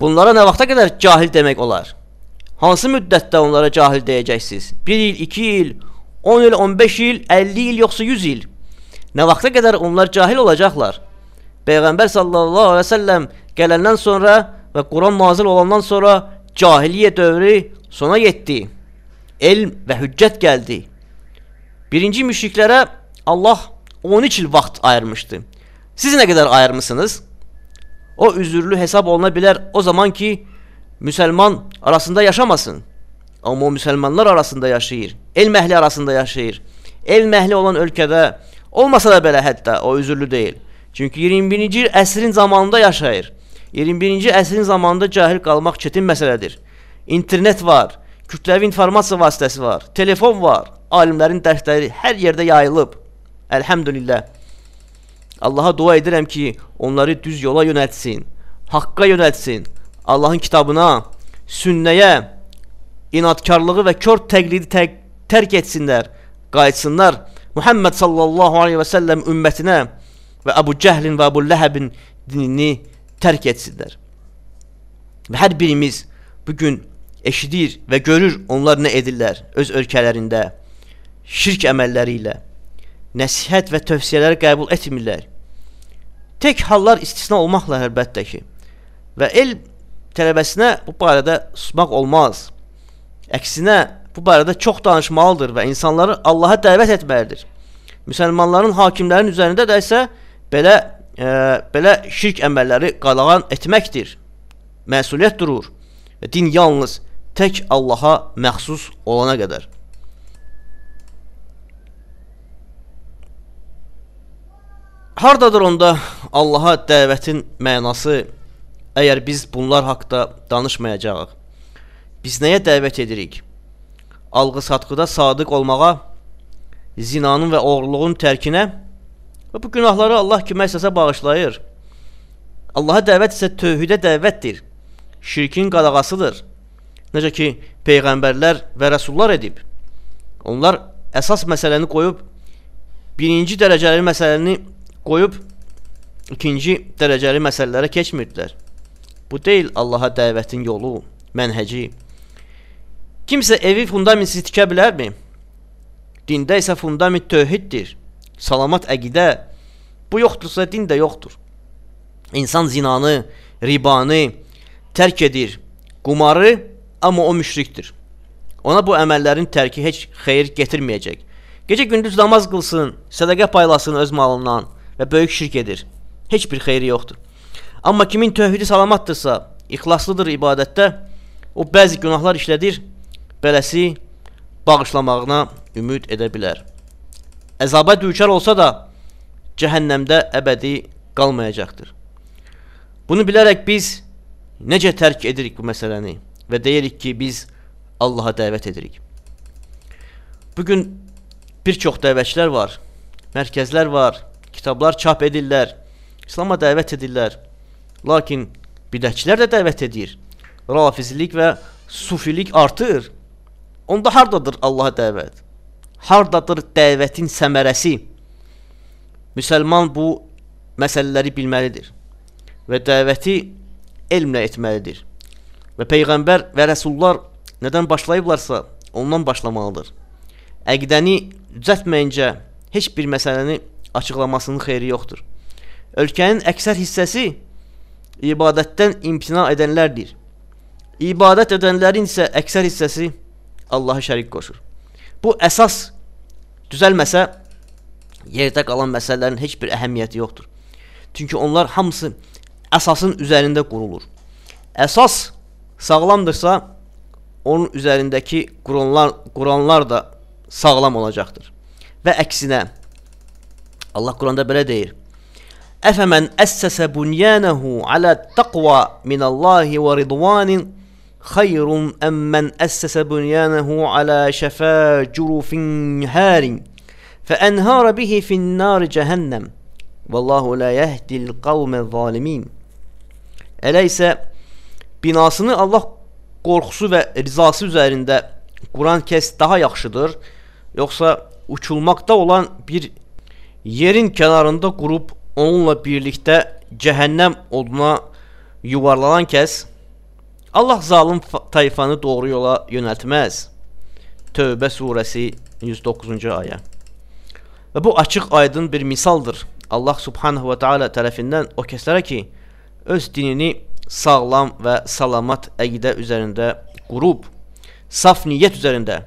Bunlara nə vaxta qədər cahil demək olar? Hansı müddətdə onlara cahil deyəcəksiniz? 1 il, 2 il, 10 il, 15 il, 50 il, yoxsa 100 il? Nə vaxta qədər onlar cahil olacaqlar? Peyğəmbər sallallahu əleyhi və səlləm gələndən sonra və Quran nazil olandan sonra cahiliyyə dövrü sona yetdi. Elm və hüccət gəldi. Birinci müşriklərə Allah 13 il vaxt ayırmışdı. Siz nə qədər ayırmısınız? O üzürlü hesab oluna bilər o zaman ki, müsəlman arasında yaşamasın. Amma o müsəlmanlar arasında yaşayır. Elm əhli arasında yaşayır. Elm əhli olan ölkədə olmasa da belə hətta o üzürlü deyil. Çünki 21-ci əsrin zamanında yaşayır. 21-ci əsrin zamanında cahil qalmaq çətin məsələdir. İnternet var, kütləvi informasiya vasitəsi var, telefon var, alimlərin dərsləri hər yerdə yayılıb. Əlhəmdülillah. Allaha dua edirəm ki, onları düz yola yönəltsin, haqqa yönəltsin, Allahın kitabına, sünnəyə, inadkarlığı və kör təqlidi tə tərk etsinlər, qayıtsınlar. Muhammed sallallahu aleyhi və səlləm ümmətinə və Əbu Cəhlin və Əbu Ləhəbin dinini tərk etsinlər. Və hər birimiz bugün eşidir və görür onlar nə edirlər öz ölkələrində, şirk əməlləri ilə, nəsihət və tövsiyələri qəbul etmirlər. Tək hallar istisna olmaqla əlbəttə ki, və elm tələbəsinə bu barədə susmaq olmaz. Əksinə, bu barədə çox danışmalıdır və insanları Allaha dəvət etməlidir. Müsəlmanların hakimlərin üzərində də isə belə e, belə şirk əməlləri qadağan etməkdir. Məsuliyyət durur və din yalnız tək Allaha məxsus olana qədər. Hardadır onda Allaha dəvətin mənası? Əgər biz bunlar haqqında danışmayacağıq. Biz nəyə dəvət edirik? Alğı-satqıda sadiq olmağa, zinanın və oğurluğun tərkinə və bu günahları Allah kimə istəsə bağışlayır. Allaha dəvət isə tövhidə dəvətdir. Şirkin qadağasıdır. Necə ki, peyğəmbərlər və rəsullar edib. Onlar əsas məsələni qoyub, birinci dərəcəli məsələni qoyub, ikinci dərəcəli məsələlərə keçmirdilər. Bu deyil Allaha dəvətin yolu, mənhəci. Kimsə evi fundamentsiz tikə bilərmi? Dində isə fundament tövhiddir. Salamat əqidə. Bu yoxdursa din də yoxdur. İnsan zinanı, ribanı tərk edir, qumarı, amma o müşrikdir. Ona bu əməllərin tərki heç xeyir getirməyəcək. Gecə gündüz namaz qılsın, sədaqə paylasın öz malından və böyük şirk edir. Heç bir xeyri yoxdur. Amma kimin tövhidi salamatdırsa, ixlaslıdır ibadətdə, o bəzi günahlar işlədir, beləsi bağışlamağına ümid edə bilər. Əzaba düçar olsa da cəhənnəmdə əbədi qalmayacaqdır. Bunu bilərək biz necə tərk edirik bu məsələni və deyirik ki, biz Allaha dəvət edirik. Bugün bir çox dəvətçilər var, mərkəzlər var, kitablar çap edirlər, İslama dəvət edirlər. Lakin bidətçilər də dəvət edir. Rafizlik və sufilik artır. Onda hardadır Allaha dəvət? Hardadır dəvətin səmərəsi? Müsəlman bu məsələləri bilməlidir və dəvəti elmlə etməlidir. Və peyğəmbər və rəsullar nədən başlayıblarsa, ondan başlamalıdır. Əqidəni düzəltməyincə heç bir məsələni açıqlamasının xeyri yoxdur. Ölkənin əksər hissəsi ibadətdən imtina edənlərdir. İbadət edənlərin isə əksər hissəsi Allaha şərik qoşur. Bu əsas düzəlməsə yerdə qalan məsələlərin heç bir əhəmiyyəti yoxdur. Çünki onlar hamısı əsasın üzərində qurulur. Əsas sağlamdırsa, onun üzərindəki quranlar, quranlar da sağlam olacaqdır. Və əksinə Allah Kur'an'da böyle değil. Efemen essese bunyanehu ala takva minallahi ve ridvanin hayrun emmen essese bunyanehu ala şefa curufin harin fe enhara bihi fin nar cehennem vallahu la yehdil kavme zalimin Eleyse binasını Allah korkusu ve rizası üzerinde Kur'an kes daha yaxşıdır. Yoksa uçulmakta olan bir yerin kənarında qurub onunla birlikdə cəhənnəm oduna yuvarlanan kəs Allah zalim tayfanı doğru yola yönəltməz. Tövbə surəsi 109-cu ayə. Və bu açıq aydın bir misaldır. Allah subhanahu və taala tərəfindən o kəslərə ki, öz dinini sağlam və salamat əqidə üzərində qurub, saf niyyət üzərində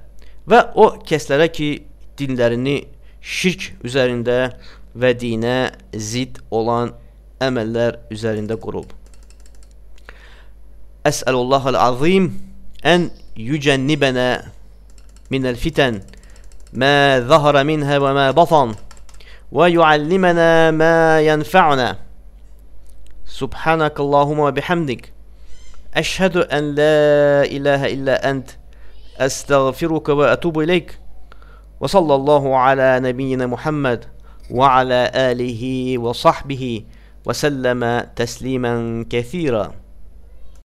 və o kəslərə ki, dinlərini şirk üzərində və dinə zid olan əməllər üzərində qurub. أسأل الله العظيم أن يجنبنا من الفتن ما ظهر منها وما بطن ويعلمنا ما ينفعنا سبحانك اللهم وبحمدك أشهد أن لا إله إلا أنت أستغفرك وأتوب إليك وصلى الله على نبينا محمد وعلى آله وصحبه وسلم تسليما كثيرا.